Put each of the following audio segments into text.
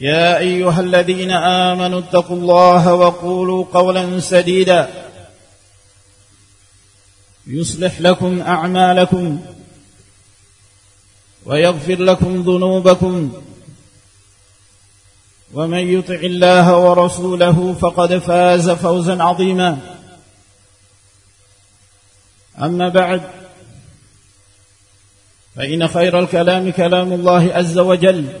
يا أيها الذين آمنوا اتقوا الله وقولوا قولا سديدا. يصلح لكم أعمالكم ويغفر لكم ذنوبكم. ومن يطع الله ورسوله فقد فاز فوزا عظيما. أما بعد فإن خير الكلام كلام الله عز وجل.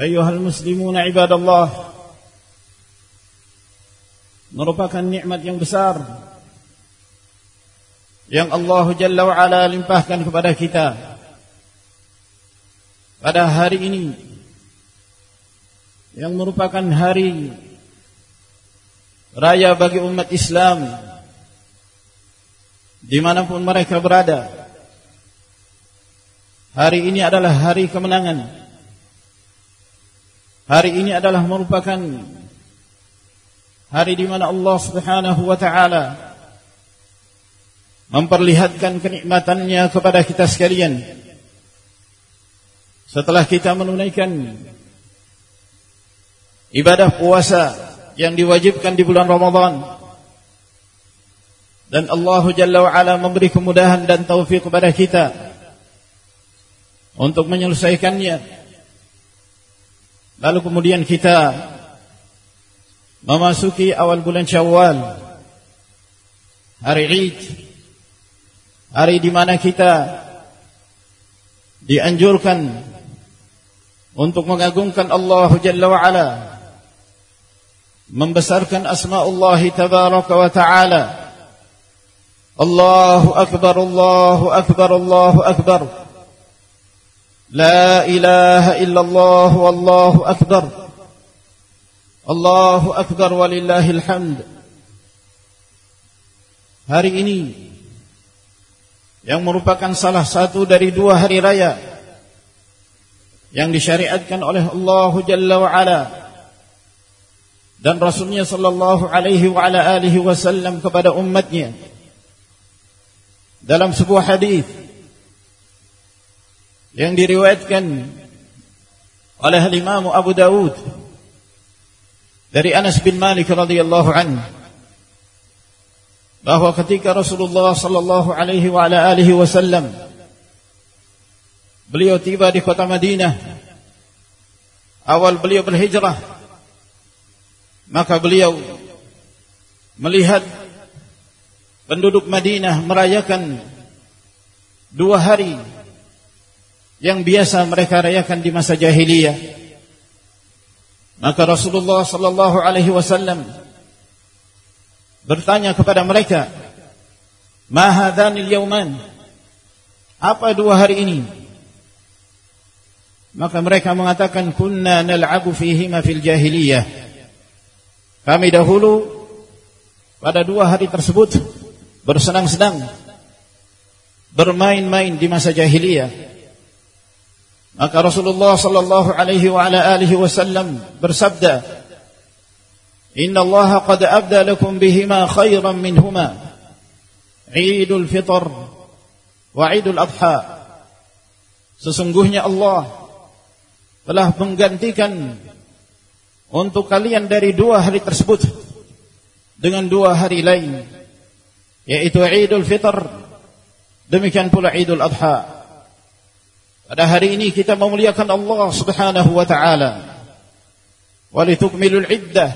أيها المسلمون عباد الله merupakan nikmat yang besar yang Allah Jalla wa Ala limpahkan kepada kita pada hari ini yang merupakan hari raya bagi umat Islam dimanapun mereka berada hari ini adalah hari kemenangan Hari ini adalah merupakan hari di mana Allah Subhanahu wa taala memperlihatkan kenikmatannya kepada kita sekalian. Setelah kita menunaikan ibadah puasa yang diwajibkan di bulan Ramadan dan Allah Jalla wa Ala memberi kemudahan dan taufik kepada kita untuk menyelesaikannya Lalu kemudian kita memasuki awal bulan Syawal. Hari Eid. Hari di mana kita dianjurkan untuk mengagungkan Allah Jalla wa Ala. Membesarkan asma Allah Tabaraka wa Ta'ala. Allahu Akbar, Allahu Akbar, Allahu Akbar. لا إله إلا الله والله أكبر الله أكبر ولله الحمد Hari ini yang merupakan salah satu dari dua hari raya yang disyariatkan oleh Allah Jalla wa Ala dan Rasulnya sallallahu alaihi wa ala alihi wasallam kepada umatnya dalam sebuah hadis yang diriwayatkan oleh Imam Abu Dawud dari Anas bin Malik radhiyallahu anhu bahwa ketika Rasulullah sallallahu alaihi wa ala alihi wasallam beliau tiba di kota Madinah awal beliau berhijrah maka beliau melihat penduduk Madinah merayakan dua hari yang biasa mereka rayakan di masa jahiliyah. Maka Rasulullah sallallahu alaihi wasallam bertanya kepada mereka ma hadhanil yawman apa dua hari ini? Maka mereka mengatakan kunna nal'abu fihima fil jahiliyah. Kami dahulu pada dua hari tersebut bersenang-senang bermain-main di masa jahiliyah maka Rasulullah sallallahu alaihi wa ala alihi wasallam bersabda Inna Allah qad abda lakum bihima khairan minhuma. Idul Fitr wa Idul Adha. Sesungguhnya Allah telah menggantikan untuk kalian dari dua hari tersebut dengan dua hari lain yaitu Idul Fitr demikian pula Idul Adha pada hari ini kita memuliakan Allah Subhanahu wa taala. Walitukmilul iddah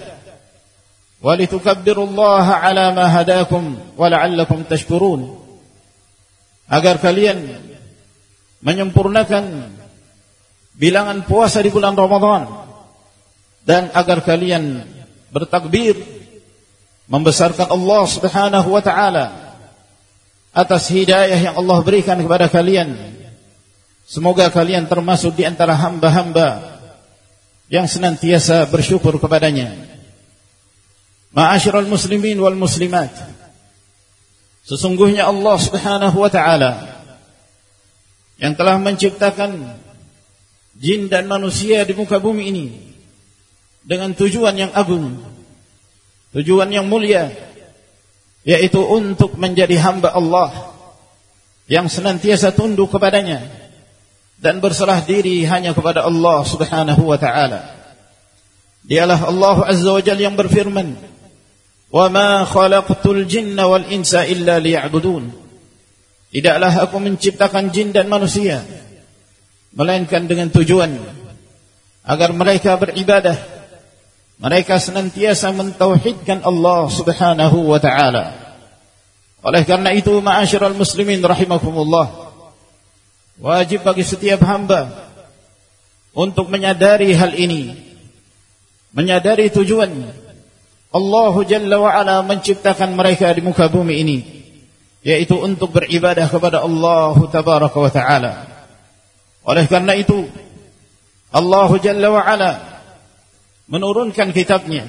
walitukabbirullaha ala ma hadakum wa la'allakum tashkurun. Agar kalian menyempurnakan bilangan puasa di bulan Ramadan dan agar kalian bertakbir membesarkan Allah Subhanahu wa taala atas hidayah yang Allah berikan kepada kalian Semoga kalian termasuk di antara hamba-hamba yang senantiasa bersyukur kepadanya. Ma'asyiral muslimin wal muslimat. Sesungguhnya Allah Subhanahu wa taala yang telah menciptakan jin dan manusia di muka bumi ini dengan tujuan yang agung, tujuan yang mulia yaitu untuk menjadi hamba Allah yang senantiasa tunduk kepadanya dan berserah diri hanya kepada Allah Subhanahu wa taala. Dialah Allah Azza wa Jalla yang berfirman, "Wa ma khalaqtul jinna wal insa illa liya'budun." Tidaklah aku menciptakan jin dan manusia melainkan dengan tujuan agar mereka beribadah. Mereka senantiasa mentauhidkan Allah Subhanahu wa taala. Oleh karena itu, ma'asyiral muslimin rahimakumullah, Wajib bagi setiap hamba untuk menyadari hal ini. Menyadari tujuan Allah Jalla wa Ala menciptakan mereka di muka bumi ini yaitu untuk beribadah kepada Allah Tabaraka wa Taala. Oleh karena itu Allah Jalla wa Ala menurunkan kitabnya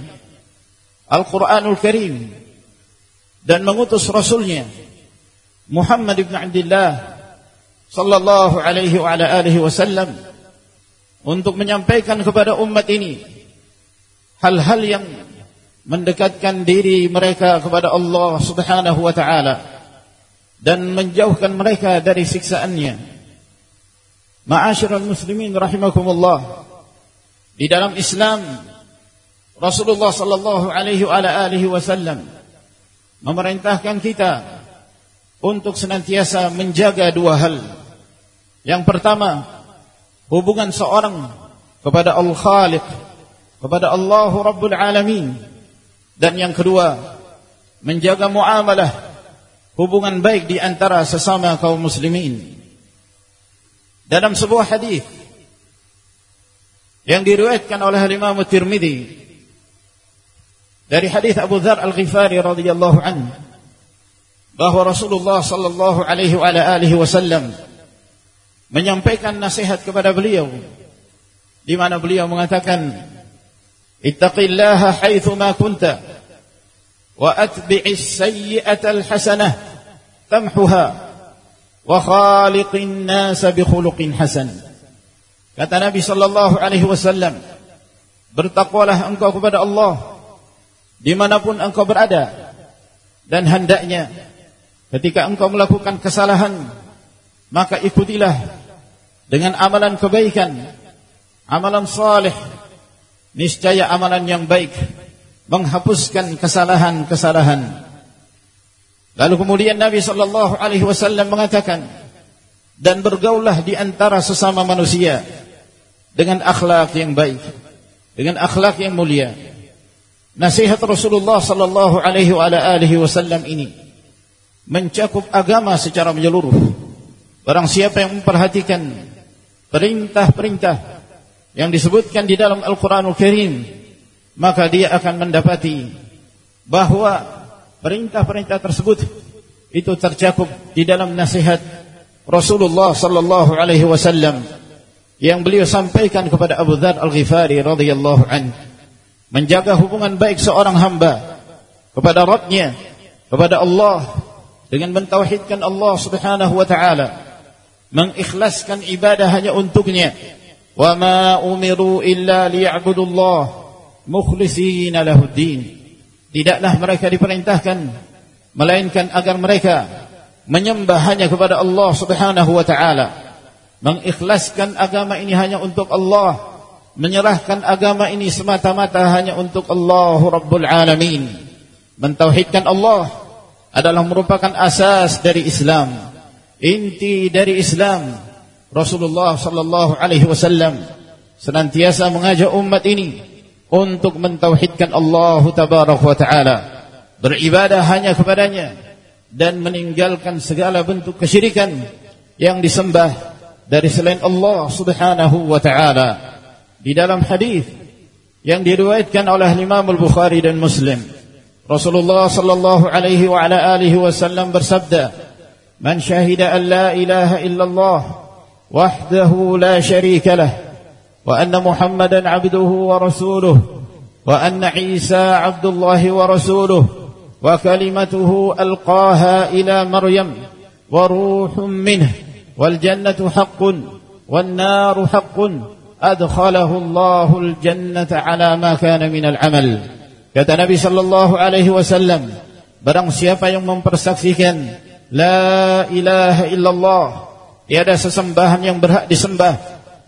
Al-Qur'anul Karim dan mengutus rasulnya Muhammad ibn Abdullah sallallahu alaihi wa ala alihi wasallam untuk menyampaikan kepada umat ini hal-hal yang mendekatkan diri mereka kepada Allah Subhanahu wa taala dan menjauhkan mereka dari siksaannya. Ma'asyiral muslimin rahimakumullah. Di dalam Islam Rasulullah sallallahu alaihi wa ala alihi wasallam memerintahkan kita untuk senantiasa menjaga dua hal. Yang pertama, hubungan seorang kepada Al-Khaliq, kepada Allah Rabbul Alamin. Dan yang kedua, menjaga muamalah, hubungan baik di antara sesama kaum muslimin. Dalam sebuah hadis yang diriwayatkan oleh Imam Tirmizi dari hadis Abu Dzar Al-Ghifari radhiyallahu anhu bahwa Rasulullah sallallahu alaihi wa alihi wasallam menyampaikan nasihat kepada beliau di mana beliau mengatakan ittaqillaha haitsu ma kunta wa atbi'is sayyi'ata alhasanah tamhuha wa khaliqin nas bi khuluqin hasan. Kata nabi sallallahu alaihi wasallam bertakwalah engkau kepada Allah dimanapun engkau berada dan hendaknya ketika engkau melakukan kesalahan maka ikutilah dengan amalan kebaikan, amalan saleh, niscaya amalan yang baik menghapuskan kesalahan-kesalahan. Lalu kemudian Nabi sallallahu alaihi wasallam mengatakan dan bergaulah di antara sesama manusia dengan akhlak yang baik, dengan akhlak yang mulia. Nasihat Rasulullah sallallahu alaihi wasallam ini mencakup agama secara menyeluruh. Barang siapa yang memperhatikan perintah-perintah yang disebutkan di dalam Al-Quranul Karim maka dia akan mendapati bahawa perintah-perintah tersebut itu tercakup di dalam nasihat Rasulullah sallallahu alaihi wasallam yang beliau sampaikan kepada Abu Dzar Al-Ghifari radhiyallahu an. Menjaga hubungan baik seorang hamba kepada Rabbnya kepada Allah dengan mentauhidkan Allah Subhanahu wa taala mengikhlaskan ibadah hanya untuknya. Wa ma umiru illa liya'budullah. Mukhlishina lahuddin tidaklah mereka diperintahkan melainkan agar mereka menyembah hanya kepada Allah Subhanahu wa taala. Mengikhlaskan agama ini hanya untuk Allah. Menyerahkan agama ini semata-mata hanya untuk Allah Rabbul Alamin. Mentauhidkan Allah adalah merupakan asas dari Islam inti dari Islam Rasulullah sallallahu alaihi wasallam senantiasa mengajak umat ini untuk mentauhidkan Allah tabaraka wa taala beribadah hanya kepadanya dan meninggalkan segala bentuk kesyirikan yang disembah dari selain Allah Subhanahu wa taala. Di dalam hadis yang diriwayatkan oleh Imam Al-Bukhari dan Muslim Rasulullah sallallahu alaihi wa ala alihi wasallam bersabda Man syahida an la ilaha illallah wahdahu la syarika lah wa anna Muhammadan abduhu wa rasuluhu wa anna Isa abdullahi wa rasuluhu وكلمته ألقاها إلى مريم وروح منه والجنة حق والنار حق أدخله الله الجنة على ما كان من العمل kata Nabi sallallahu alaihi wasallam barang siapa yang mempersaksikan la ilaha illallah. Tiada sesembahan yang berhak disembah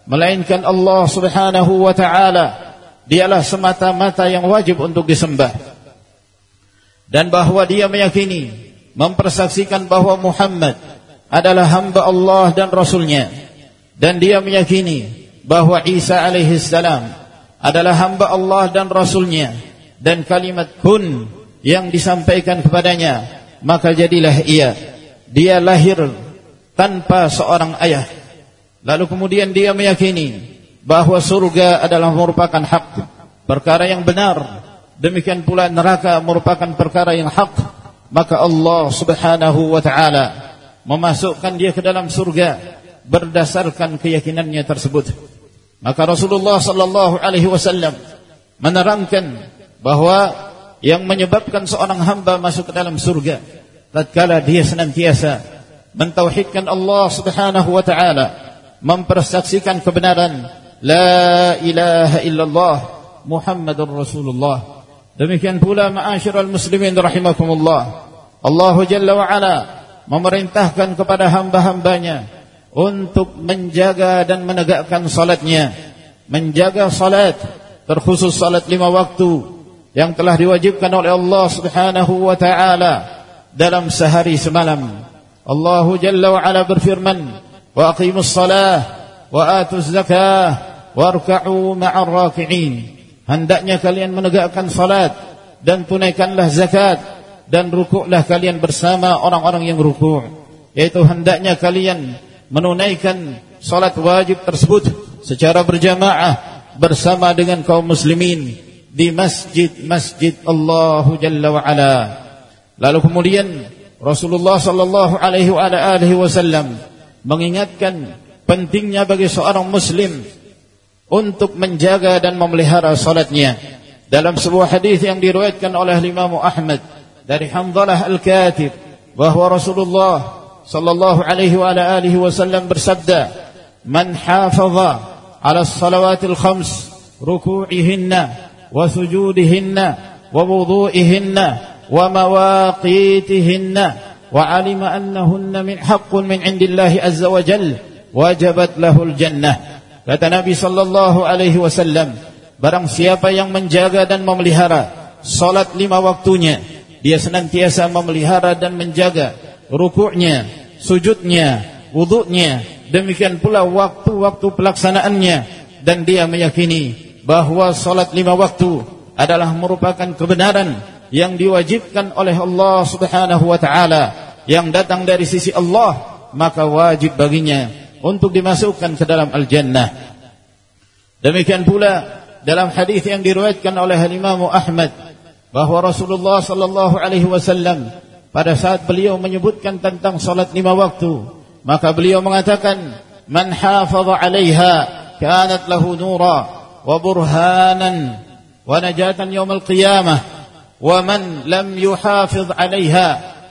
melainkan Allah subhanahu wa taala. Dialah semata-mata yang wajib untuk disembah. Dan bahawa dia meyakini mempersaksikan bahawa Muhammad adalah hamba Allah dan Rasulnya. Dan dia meyakini bahawa Isa alaihi salam adalah hamba Allah dan Rasulnya. Dan kalimat kun yang disampaikan kepadanya maka jadilah ia dia lahir tanpa seorang ayah. Lalu kemudian dia meyakini bahawa surga adalah merupakan hak perkara yang benar. Demikian pula neraka merupakan perkara yang hak. Maka Allah Subhanahu wa taala memasukkan dia ke dalam surga berdasarkan keyakinannya tersebut. Maka Rasulullah sallallahu alaihi wasallam menerangkan bahawa yang menyebabkan seorang hamba masuk ke dalam surga tatkala dia senantiasa mentauhidkan Allah Subhanahu wa taala mempersaksikan kebenaran la ilaha illallah Muhammadur Rasulullah Demikian pula ma'asyiral muslimin rahimakumullah. Allah Jalla wa ala memerintahkan kepada hamba-hambanya untuk menjaga dan menegakkan salatnya. Menjaga salat terkhusus salat lima waktu yang telah diwajibkan oleh Allah Subhanahu wa taala dalam sehari semalam. Allah Jalla wa ala berfirman, "Wa aqimus salah wa atuz zakah warka'u ma'ar raki'in." hendaknya kalian menegakkan salat dan tunaikanlah zakat dan rukuklah kalian bersama orang-orang yang rukuk yaitu hendaknya kalian menunaikan salat wajib tersebut secara berjamaah bersama dengan kaum muslimin di masjid-masjid Allah Jalla wa Ala lalu kemudian Rasulullah sallallahu alaihi wasallam mengingatkan pentingnya bagi seorang muslim untuk menjaga dan memelihara salatnya. Dalam sebuah hadis yang diriwayatkan oleh Imam Ahmad dari Hamdalah Al-Katib bahwa Rasulullah sallallahu alaihi wasallam bersabda man hafaza ala as-salawatil khams ruku'ihinna wa sujudihinna wa wudu'ihinna wa alima annahunna min haqqin min indillahi azza wa jalla wajabat lahul jannah Kata Nabi sallallahu alaihi wasallam, barang siapa yang menjaga dan memelihara salat lima waktunya, dia senantiasa memelihara dan menjaga rukuknya, sujudnya, wuduknya, demikian pula waktu-waktu pelaksanaannya dan dia meyakini bahawa salat lima waktu adalah merupakan kebenaran yang diwajibkan oleh Allah Subhanahu wa taala yang datang dari sisi Allah maka wajib baginya untuk dimasukkan ke dalam al-jannah. Demikian pula dalam hadis yang diriwayatkan oleh Imam Ahmad bahwa Rasulullah sallallahu alaihi wasallam pada saat beliau menyebutkan tentang salat lima waktu maka beliau mengatakan man hafaza 'alaiha kanat lahu nura wa burhanan wa najatan yaumil qiyamah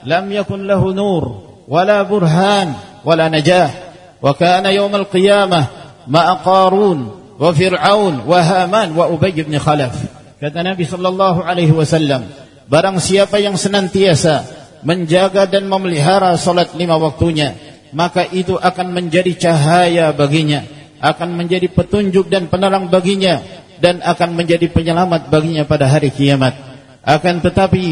lam yakun lahu nur wala burhan wala najah wa kana yaumil qiyamah ma qarun wa fir'aun wa haman wa ubay bin khalaf kata nabi sallallahu alaihi wasallam barang siapa yang senantiasa menjaga dan memelihara salat lima waktunya maka itu akan menjadi cahaya baginya akan menjadi petunjuk dan penerang baginya dan akan menjadi penyelamat baginya pada hari kiamat akan tetapi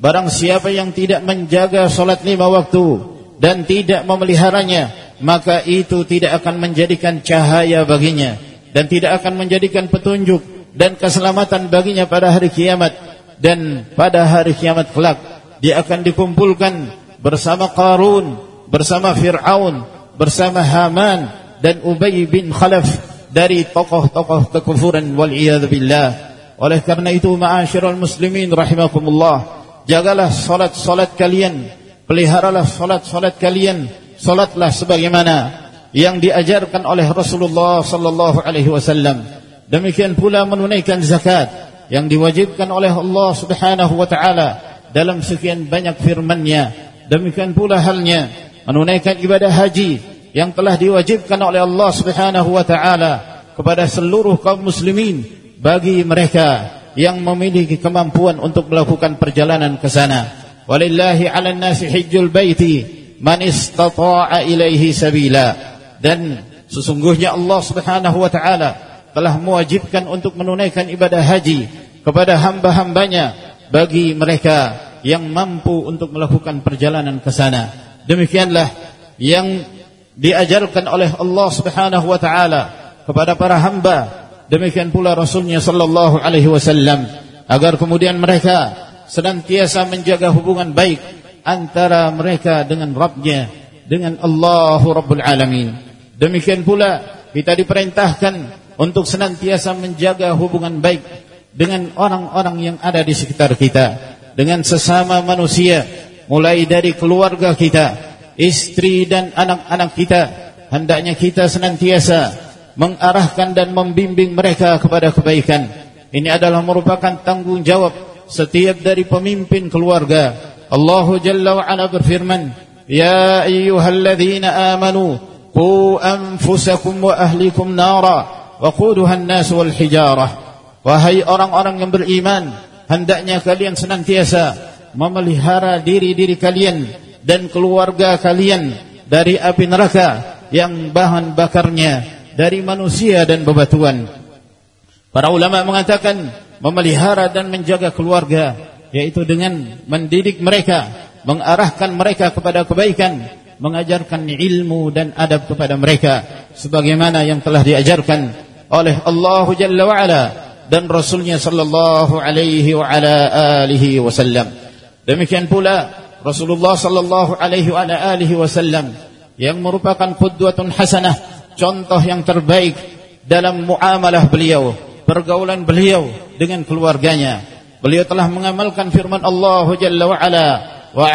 barang siapa yang tidak menjaga salat lima waktu dan tidak memeliharanya maka itu tidak akan menjadikan cahaya baginya dan tidak akan menjadikan petunjuk dan keselamatan baginya pada hari kiamat dan pada hari kiamat kelak dia akan dikumpulkan bersama Qarun, bersama Fir'aun, bersama Haman dan Ubay bin Khalaf dari tokoh-tokoh kekufuran wal billah. Oleh karena itu ma'asyiral muslimin rahimakumullah, jagalah salat-salat kalian, peliharalah salat-salat kalian, salatlah sebagaimana yang diajarkan oleh Rasulullah sallallahu alaihi wasallam. Demikian pula menunaikan zakat yang diwajibkan oleh Allah Subhanahu wa taala dalam sekian banyak firman-Nya. Demikian pula halnya menunaikan ibadah haji yang telah diwajibkan oleh Allah Subhanahu wa taala kepada seluruh kaum muslimin bagi mereka yang memiliki kemampuan untuk melakukan perjalanan ke sana. Walillahi 'alan nasi hajjul baiti man istata'a ilaihi sabila. Dan sesungguhnya Allah Subhanahu wa taala telah mewajibkan untuk menunaikan ibadah haji kepada hamba-hambanya bagi mereka yang mampu untuk melakukan perjalanan ke sana. Demikianlah yang diajarkan oleh Allah Subhanahu wa taala kepada para hamba. Demikian pula Rasulnya sallallahu alaihi wasallam agar kemudian mereka senantiasa menjaga hubungan baik antara mereka dengan Rabbnya dengan Allahu Rabbul Alamin. Demikian pula kita diperintahkan untuk senantiasa menjaga hubungan baik dengan orang-orang yang ada di sekitar kita dengan sesama manusia mulai dari keluarga kita istri dan anak-anak kita hendaknya kita senantiasa mengarahkan dan membimbing mereka kepada kebaikan. Ini adalah merupakan tanggungjawab setiap dari pemimpin keluarga. Allah Jalla wa Ala berfirman ya ayyuhalladzina amanu qu anfusakum wa ahlikum nara wa quduha an-nas wal hijarah. Wahai orang-orang yang beriman Hendaknya kalian senantiasa Memelihara diri-diri kalian Dan keluarga kalian Dari api neraka Yang bahan bakarnya Dari manusia dan bebatuan Para ulama mengatakan Memelihara dan menjaga keluarga Yaitu dengan mendidik mereka Mengarahkan mereka kepada kebaikan Mengajarkan ilmu dan adab kepada mereka Sebagaimana yang telah diajarkan Oleh Allah Jalla wa'ala dan Rasulnya sallallahu alaihi wa ala alihi wasallam. Demikian pula Rasulullah sallallahu alaihi wa ala alihi wasallam yang merupakan qudwatun hasanah, contoh yang terbaik dalam muamalah beliau, pergaulan beliau dengan keluarganya. Beliau telah mengamalkan firman Allah Jalla wa ala, "Wa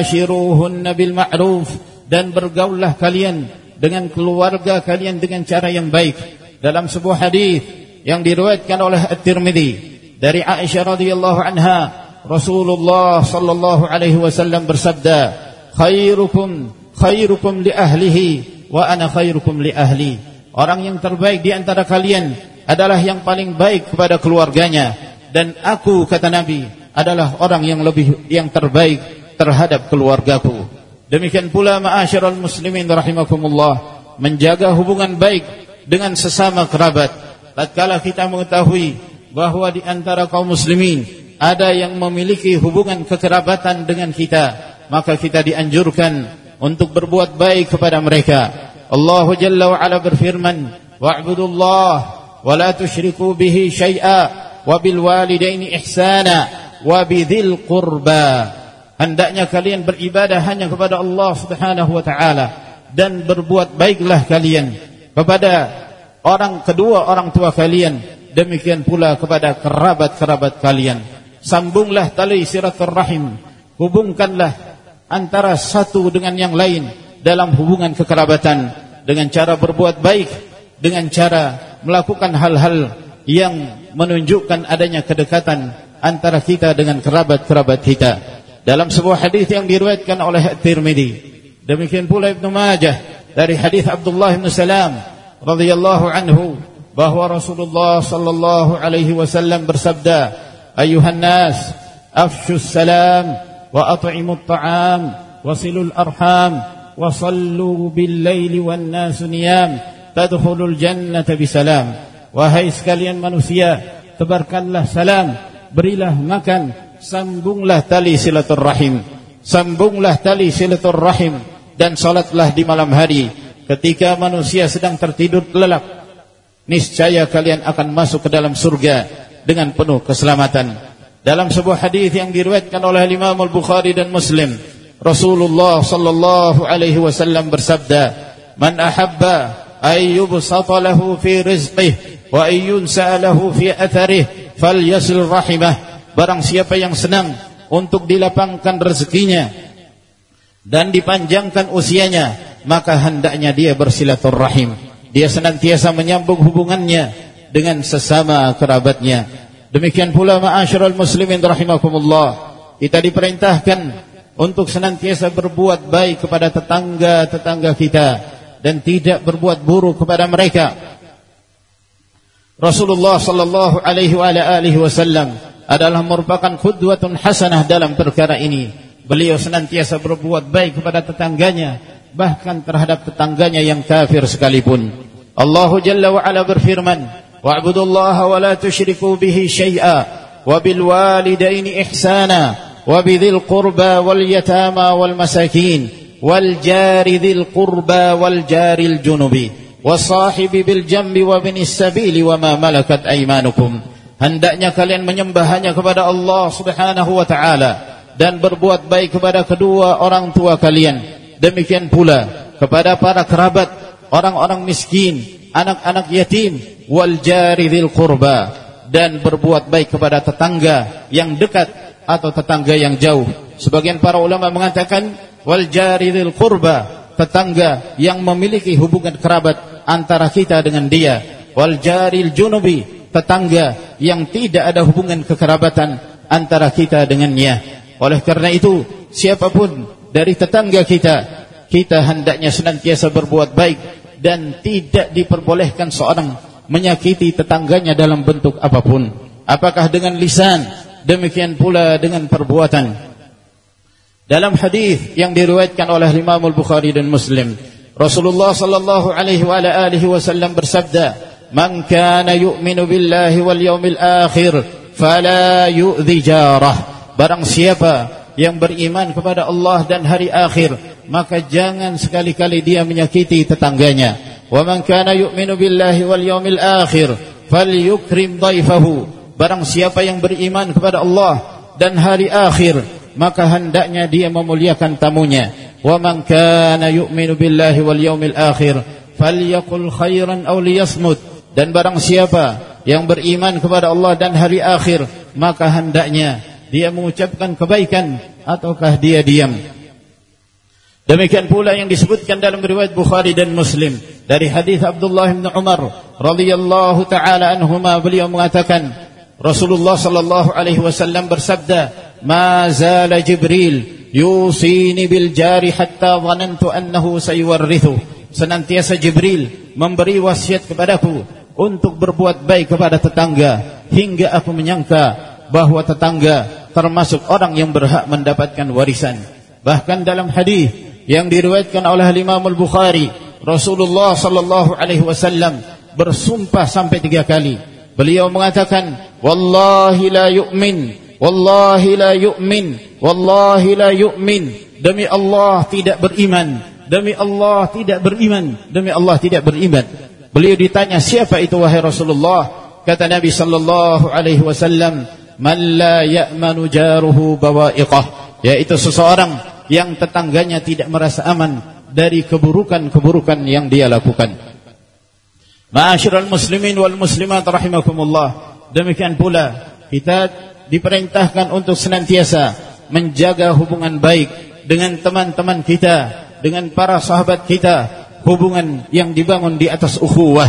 'ashiruhunna bil ma'ruf" dan bergaullah kalian dengan keluarga kalian dengan cara yang baik. Dalam sebuah hadis yang diriwayatkan oleh At-Tirmidzi dari Aisyah radhiyallahu anha Rasulullah sallallahu alaihi wasallam bersabda khairukum khairukum li ahlihi wa ana khairukum li ahli. Orang yang terbaik di antara kalian adalah yang paling baik kepada keluarganya. Dan aku kata Nabi adalah orang yang lebih yang terbaik terhadap keluargaku. Demikian pula ma'asyiral muslimin rahimakumullah menjaga hubungan baik dengan sesama kerabat. Tatkala kita mengetahui bahawa di antara kaum muslimin ada yang memiliki hubungan kekerabatan dengan kita maka kita dianjurkan untuk berbuat baik kepada mereka. Allah Jalla wa Ala berfirman wa'budullah wa la tushriku bihi syai'a wa bil walidaini ihsana wa bidzil qurba. Hendaknya kalian beribadah hanya kepada Allah Subhanahu wa taala dan berbuat baiklah kalian kepada orang kedua orang tua kalian. Demikian pula kepada kerabat-kerabat kalian. Sambunglah tali silaturrahim hubungkanlah antara satu dengan yang lain dalam hubungan kekerabatan dengan cara berbuat baik dengan cara melakukan hal-hal yang menunjukkan adanya kedekatan antara kita dengan kerabat-kerabat kita. Dalam sebuah hadis yang diriwayatkan oleh Tirmidzi demikian pula Ibn Majah dari hadis Abdullah bin Salam radhiyallahu anhu bahwa Rasulullah sallallahu alaihi wasallam bersabda ayuhan nas afshu salam وأطعموا الطعام وصلوا الأرحام وصلوا بالليل والناس نيام تدخلوا الجنة بسلام Wahai sekalian manusia Tebarkanlah salam Berilah makan Sambunglah tali silaturrahim Sambunglah tali silaturrahim Dan salatlah di malam hari Ketika manusia sedang tertidur lelap Niscaya kalian akan masuk ke dalam surga dengan penuh keselamatan. Dalam sebuah hadis yang diriwayatkan oleh Imam Al-Bukhari dan Muslim, Rasulullah sallallahu alaihi wasallam bersabda, "Man ahabba ay yubsata lahu fi rizqihi wa ay yunsa lahu fi atharihi falyasil rahimah." Barang siapa yang senang untuk dilapangkan rezekinya dan dipanjangkan usianya, maka hendaknya dia bersilaturrahim. Dia senantiasa menyambung hubungannya dengan sesama kerabatnya. Demikian pula ma'asyiral muslimin rahimakumullah. Kita diperintahkan untuk senantiasa berbuat baik kepada tetangga-tetangga kita dan tidak berbuat buruk kepada mereka. Rasulullah sallallahu alaihi wa alihi wasallam adalah merupakan qudwatun hasanah dalam perkara ini. Beliau senantiasa berbuat baik kepada tetangganya bahkan terhadap tetangganya yang kafir sekalipun. Allah Jalla wa Ala berfirman, واعبدوا الله ولا تشركوا به شيئا وبالوالدين إحسانا وبذي القربى واليتامى والمساكين والجار ذي القربى والجار الجنب والصاحب بالجنب وابن السبيل وما ملكت أيمانكم hendaknya kalian menyembah hanya kepada Allah Subhanahu wa taala dan berbuat baik kepada kedua orang tua kalian demikian pula kepada para kerabat orang-orang miskin anak-anak yatim wal jari dzil qurba dan berbuat baik kepada tetangga yang dekat atau tetangga yang jauh. Sebagian para ulama mengatakan wal jari dzil qurba, tetangga yang memiliki hubungan kerabat antara kita dengan dia. Wal jaril junubi, tetangga yang tidak ada hubungan kekerabatan antara kita dengannya. Oleh karena itu, siapapun dari tetangga kita, kita hendaknya senantiasa berbuat baik dan tidak diperbolehkan seorang menyakiti tetangganya dalam bentuk apapun. Apakah dengan lisan? Demikian pula dengan perbuatan. Dalam hadis yang diriwayatkan oleh Imam Al-Bukhari dan Muslim Rasulullah sallallahu alaihi wasallam bersabda man kana yu'minu billahi wal yawmil akhir fala yu'dhi jarah. Barang siapa yang beriman kepada Allah dan hari akhir maka jangan sekali-kali dia menyakiti tetangganya Wa man kana yu'minu billahi wal yawmil akhir falyukrim dhaifahu. Barang siapa yang beriman kepada Allah dan hari akhir, maka hendaknya dia memuliakan tamunya. Wa man kana yu'minu billahi wal yawmil akhir falyaqul khairan aw liyasmut. Dan barang siapa yang beriman kepada Allah dan hari akhir, maka hendaknya dia mengucapkan kebaikan ataukah dia diam. Demikian pula yang disebutkan dalam riwayat Bukhari dan Muslim. Dari hadis Abdullah bin Umar radhiyallahu taala anhuma beliau mengatakan Rasulullah sallallahu alaihi wasallam bersabda ma zala Jibril yusini bil jari hatta dhanantu annahu sayuwarrithu. Senantiasa Jibril memberi wasiat kepadaku untuk berbuat baik kepada tetangga hingga aku menyangka bahawa tetangga termasuk orang yang berhak mendapatkan warisan. Bahkan dalam hadis yang diriwayatkan oleh Imam Al-Bukhari Rasulullah sallallahu alaihi wasallam bersumpah sampai tiga kali. Beliau mengatakan wallahi la yu'min wallahi la yu'min wallahi la yu'min. Demi Allah tidak beriman demi Allah tidak beriman demi Allah tidak beriman. Beliau ditanya siapa itu wahai Rasulullah? Kata Nabi sallallahu alaihi wasallam man la ya'manu jaruhu bawa'iqah. Yaitu seseorang yang tetangganya tidak merasa aman dari keburukan-keburukan yang dia lakukan. Ma'asyiral muslimin wal muslimat rahimakumullah. Demikian pula kita diperintahkan untuk senantiasa menjaga hubungan baik dengan teman-teman kita, dengan para sahabat kita, hubungan yang dibangun di atas ukhuwah,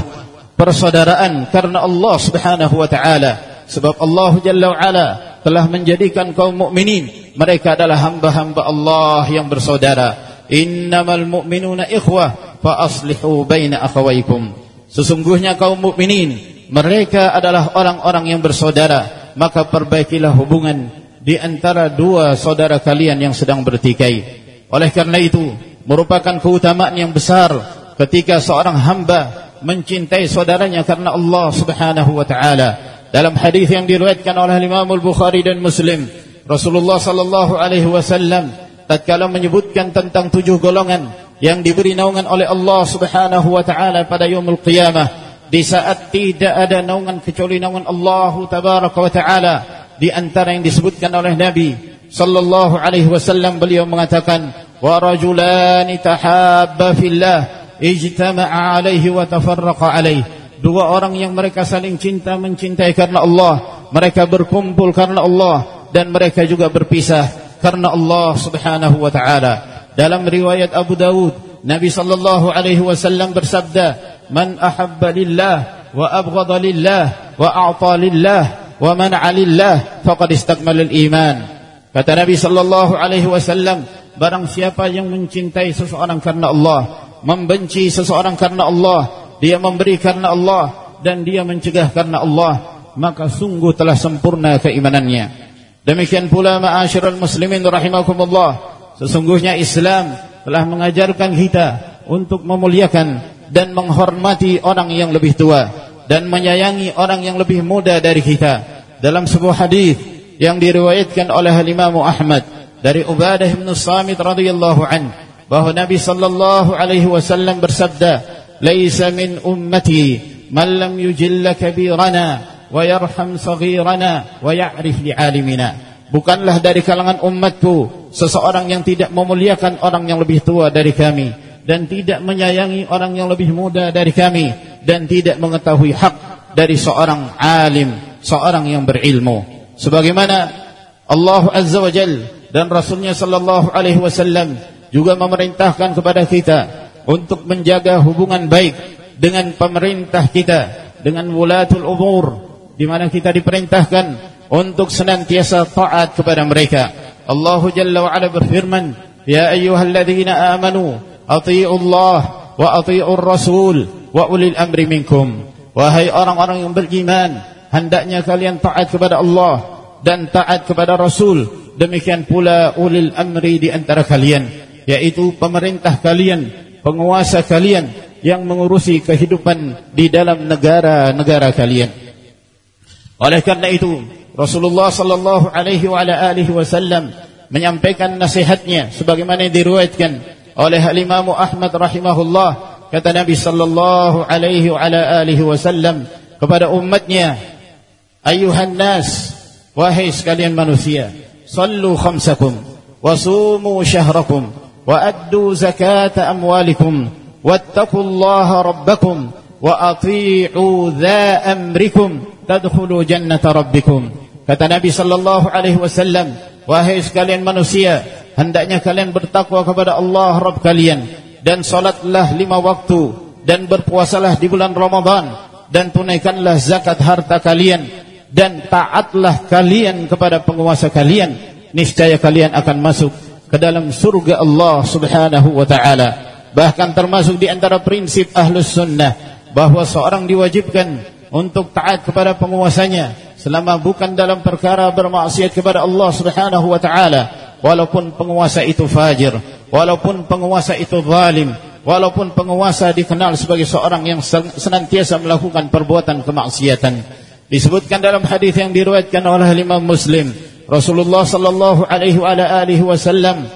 persaudaraan karena Allah Subhanahu wa taala. Sebab Allah Jalla wa ala telah menjadikan kaum mukminin mereka adalah hamba-hamba Allah yang bersaudara. Innamal mu'minuna ikhwah fa aslihu baina akhawaykum. Sesungguhnya kaum mukminin mereka adalah orang-orang yang bersaudara, maka perbaikilah hubungan di antara dua saudara kalian yang sedang bertikai. Oleh karena itu, merupakan keutamaan yang besar ketika seorang hamba mencintai saudaranya karena Allah Subhanahu wa taala. Dalam hadis yang diriwayatkan oleh Imam Al-Bukhari dan Muslim, Rasulullah sallallahu alaihi wasallam tatkala menyebutkan tentang tujuh golongan yang diberi naungan oleh Allah Subhanahu wa taala pada yaumul qiyamah di saat tidak ada naungan kecuali naungan Allah tabaraka wa taala di antara yang disebutkan oleh Nabi sallallahu alaihi wasallam beliau mengatakan wa rajulani tahabba fillah ijtama'a alaihi wa tafarraqa alaihi Dua orang yang mereka saling cinta mencintai karena Allah. Mereka berkumpul karena Allah. Dan mereka juga berpisah karena Allah subhanahu wa ta'ala. Dalam riwayat Abu Dawud Nabi sallallahu alaihi wasallam bersabda Man ahabba lillah wa abghada lillah wa a'ta lillah wa man'a lillah faqad istakmalal iman Kata Nabi sallallahu alaihi wasallam barang siapa yang mencintai seseorang karena Allah membenci seseorang karena Allah dia memberi karena Allah dan dia mencegah karena Allah maka sungguh telah sempurna keimanannya. Demikian pula ma'asyiral muslimin rahimakumullah sesungguhnya Islam telah mengajarkan kita untuk memuliakan dan menghormati orang yang lebih tua dan menyayangi orang yang lebih muda dari kita. Dalam sebuah hadis yang diriwayatkan oleh Imam Ahmad dari Ubadah bin Samit radhiyallahu an bahwa Nabi sallallahu alaihi wasallam bersabda ummati man lam yujill kabirana wa yarham saghirana wa ya'rif li'alimina bukanlah dari kalangan umatku seseorang yang tidak memuliakan orang yang lebih tua dari kami dan tidak menyayangi orang yang lebih muda dari kami dan tidak mengetahui hak dari seorang alim, seorang yang berilmu. Sebagaimana Allah Azza wa Jal dan Rasulnya Sallallahu Alaihi Wasallam juga memerintahkan kepada kita untuk menjaga hubungan baik dengan pemerintah kita, dengan wulatul umur, di mana kita diperintahkan untuk senantiasa taat kepada mereka. Allah Jalla wa Ala berfirman, Ya ayyuhalladzina amanu Ati'u Allah wa ati'u Rasul wa ulil amri minkum. Wahai orang-orang yang beriman, hendaknya kalian taat kepada Allah dan taat kepada Rasul. Demikian pula ulil amri di antara kalian, yaitu pemerintah kalian, penguasa kalian yang mengurusi kehidupan di dalam negara-negara kalian. Oleh karena itu, Rasulullah sallallahu alaihi wa wasallam menyampaikan nasihatnya sebagaimana diriwayatkan oleh Imam Ahmad rahimahullah kata Nabi sallallahu alaihi wa wasallam kepada umatnya ayuhan nas wahai sekalian manusia sallu khamsakum wasumu syahrakum addu zakat amwalikum wattaqullaha rabbakum wa ati'u dha amrikum tadkhulu jannata rabbikum kata Nabi sallallahu alaihi wasallam wahai sekalian manusia hendaknya kalian bertakwa kepada Allah Rabb kalian dan salatlah lima waktu dan berpuasalah di bulan Ramadan dan tunaikanlah zakat harta kalian dan taatlah kalian kepada penguasa kalian. Niscaya kalian akan masuk ke dalam surga Allah Subhanahu wa taala bahkan termasuk di antara prinsip ahlus sunnah bahawa seorang diwajibkan untuk taat kepada penguasanya selama bukan dalam perkara bermaksiat kepada Allah Subhanahu wa taala walaupun penguasa itu fajir, walaupun penguasa itu zalim, walaupun penguasa dikenal sebagai seorang yang senantiasa melakukan perbuatan kemaksiatan. Disebutkan dalam hadis yang diriwayatkan oleh Imam Muslim, Rasulullah sallallahu alaihi wa alihi wasallam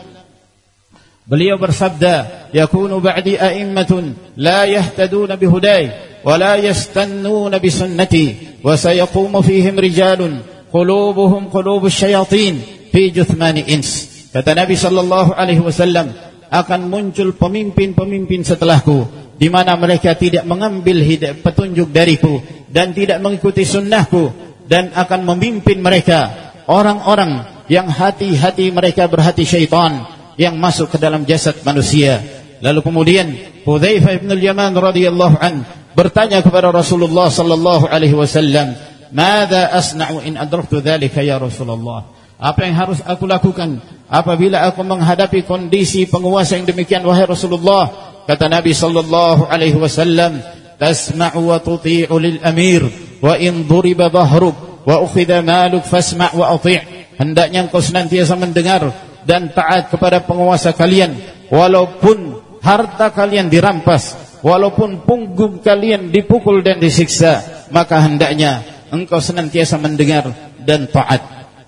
beliau bersabda, "Yakunu ba'di a'immatun la yahtaduna bihudai wa la yastannuna bi sunnati wa sayaqumu fihim rijalun qulubuhum qulubus syayatin." fi juthmani ins kata Nabi sallallahu alaihi wasallam akan muncul pemimpin-pemimpin setelahku di mana mereka tidak mengambil hidayah petunjuk dariku dan tidak mengikuti sunnahku dan akan memimpin mereka orang-orang yang hati-hati mereka berhati syaitan yang masuk ke dalam jasad manusia. Lalu kemudian Hudzaifah bin al-Yaman radhiyallahu an bertanya kepada Rasulullah sallallahu alaihi wasallam, "Mada asna'u in adraktu dzalika ya Rasulullah?" Apa yang harus aku lakukan apabila aku menghadapi kondisi penguasa yang demikian wahai Rasulullah? Kata Nabi sallallahu alaihi wasallam, "Tasma'u wa tuti'u lil amir wa in duriba dhahruk wa ukhidha maluk fasma' wa ati'." Hendaknya engkau senantiasa mendengar dan taat kepada penguasa kalian walaupun harta kalian dirampas, walaupun punggung kalian dipukul dan disiksa, maka hendaknya engkau senantiasa mendengar dan taat.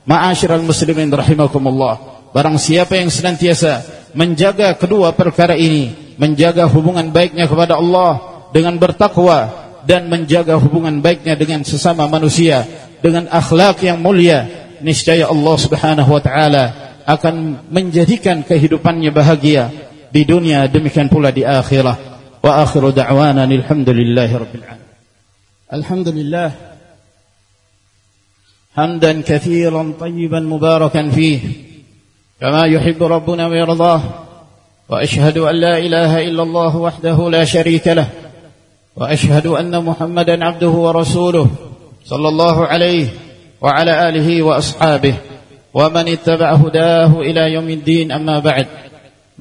Ma'asyiral muslimin rahimakumullah. Barang siapa yang senantiasa menjaga kedua perkara ini, menjaga hubungan baiknya kepada Allah dengan bertakwa dan menjaga hubungan baiknya dengan sesama manusia dengan akhlak yang mulia niscaya Allah Subhanahu wa taala akan menjadikan kehidupannya bahagia di dunia demikian pula di akhirat wa akhiru da'wana alhamdulillahi rabbil alamin alhamdulillah hamdan katsiran tayyiban mubarakan fihi kama yuhibbu rabbuna wa yardah واشهد ان لا اله الا الله وحده لا شريك له واشهد ان محمدا عبده ورسوله صلى الله عليه وعلى آله وأصحابه ومن اتبع هداه إلى يوم الدين. أما بعد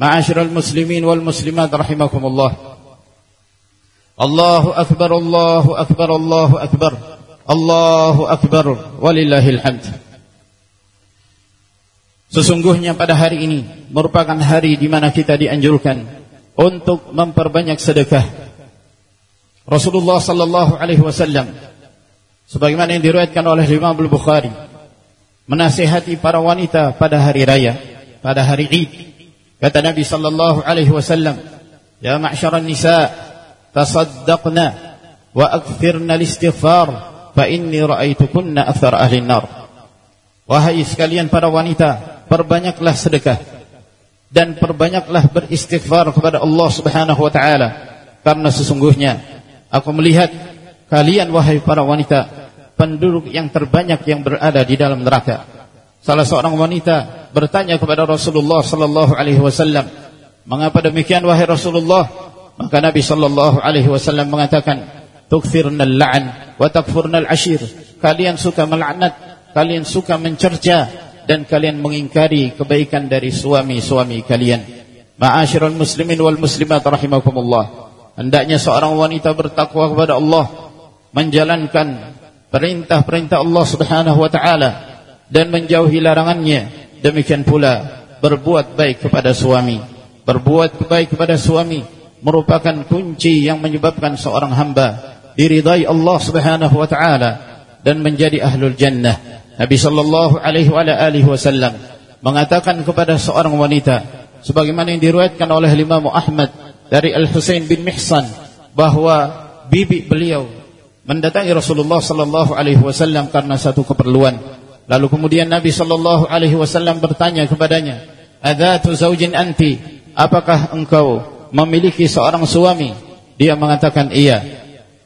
معاشر المسلمين والمسلمات رحمكم الله. الله أكبر الله أكبر الله أكبر الله أكبر ولله الحمد. Sesungguhnya pada hari ini merupakan hari di mana kita dianjurkan untuk memperbanyak sedekah. Rasulullah sallallahu alaihi wasallam sebagaimana yang diriwayatkan oleh Imam Al-Bukhari menasihati para wanita pada hari raya, pada hari Id. Kata Nabi sallallahu alaihi wasallam, "Ya ma'syaran nisa, tasaddaqna wa akthirna al-istighfar fa inni ra'aytukunna akthar ahli an-nar." Wahai sekalian para wanita, perbanyaklah sedekah dan perbanyaklah beristighfar kepada Allah Subhanahu wa taala karena sesungguhnya aku melihat kalian wahai para wanita penduduk yang terbanyak yang berada di dalam neraka salah seorang wanita bertanya kepada Rasulullah sallallahu alaihi wasallam mengapa demikian wahai Rasulullah maka Nabi sallallahu alaihi wasallam mengatakan tukfirnal la'an wa takfurnal ashir kalian suka melaknat kalian suka mencerca dan kalian mengingkari kebaikan dari suami-suami kalian. Ma'asyiral muslimin wal muslimat rahimakumullah. Hendaknya seorang wanita bertakwa kepada Allah menjalankan perintah-perintah Allah Subhanahu wa taala dan menjauhi larangannya. Demikian pula berbuat baik kepada suami. Berbuat baik kepada suami merupakan kunci yang menyebabkan seorang hamba diridai Allah Subhanahu wa taala dan menjadi ahlul jannah. Nabi sallallahu alaihi wasallam mengatakan kepada seorang wanita sebagaimana yang diriwayatkan oleh Imam Ahmad dari Al Husain bin Mihsan bahwa bibi beliau mendatangi Rasulullah sallallahu alaihi wasallam karena satu keperluan. Lalu kemudian Nabi sallallahu alaihi wasallam bertanya kepadanya adzatu zaujin anti? Apakah engkau memiliki seorang suami? Dia mengatakan iya.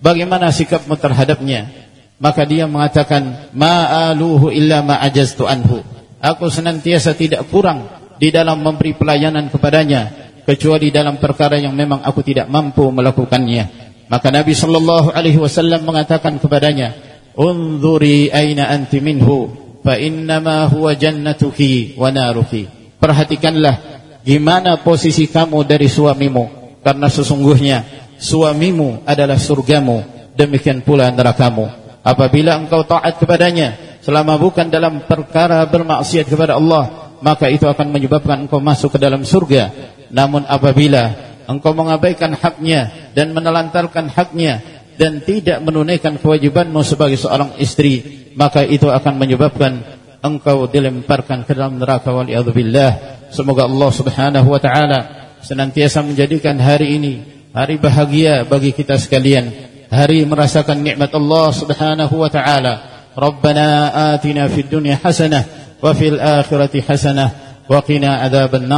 Bagaimana sikapmu terhadapnya? Maka dia mengatakan ma'aluhu illa ma'ajaztu anhu. Aku senantiasa tidak kurang di dalam memberi pelayanan kepadanya kecuali dalam perkara yang memang aku tidak mampu melakukannya maka Nabi sallallahu alaihi wasallam mengatakan kepadanya unzuri aina anti minhu fa innama huwa jannatuki wa naruki. Perhatikanlah gimana posisi kamu dari suamimu karena sesungguhnya suamimu adalah surgamu demikian pula nerakamu. Apabila engkau taat kepadanya selama bukan dalam perkara bermaksiat kepada Allah maka itu akan menyebabkan engkau masuk ke dalam surga. Namun apabila engkau mengabaikan haknya dan menelantarkan haknya dan tidak menunaikan kewajibanmu sebagai seorang istri maka itu akan menyebabkan engkau dilemparkan ke dalam neraka. Waliyadzubillah. Semoga Allah subhanahu wa ta'ala senantiasa menjadikan hari ini hari bahagia bagi kita sekalian. Hari merasakan nikmat Allah Subhanahu wa taala. Rabbana atina fid dunya hasanah wa fil akhirati hasanah wa qina adzaban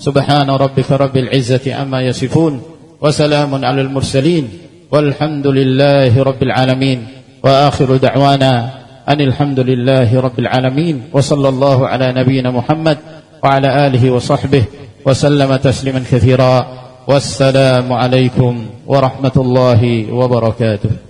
nar. Subhana rabbika rabbil izzati amma yasifun wa salamun alal mursalin walhamdulillahi rabbil alamin. Wa akhiru da'wana anil hamdulillahi rabbil alamin wa sallallahu ala nabiyyina Muhammad wa ala alihi wa sahbihi wa sallama tasliman katsira wassalamu alaikum warahmatullahi wabarakatuh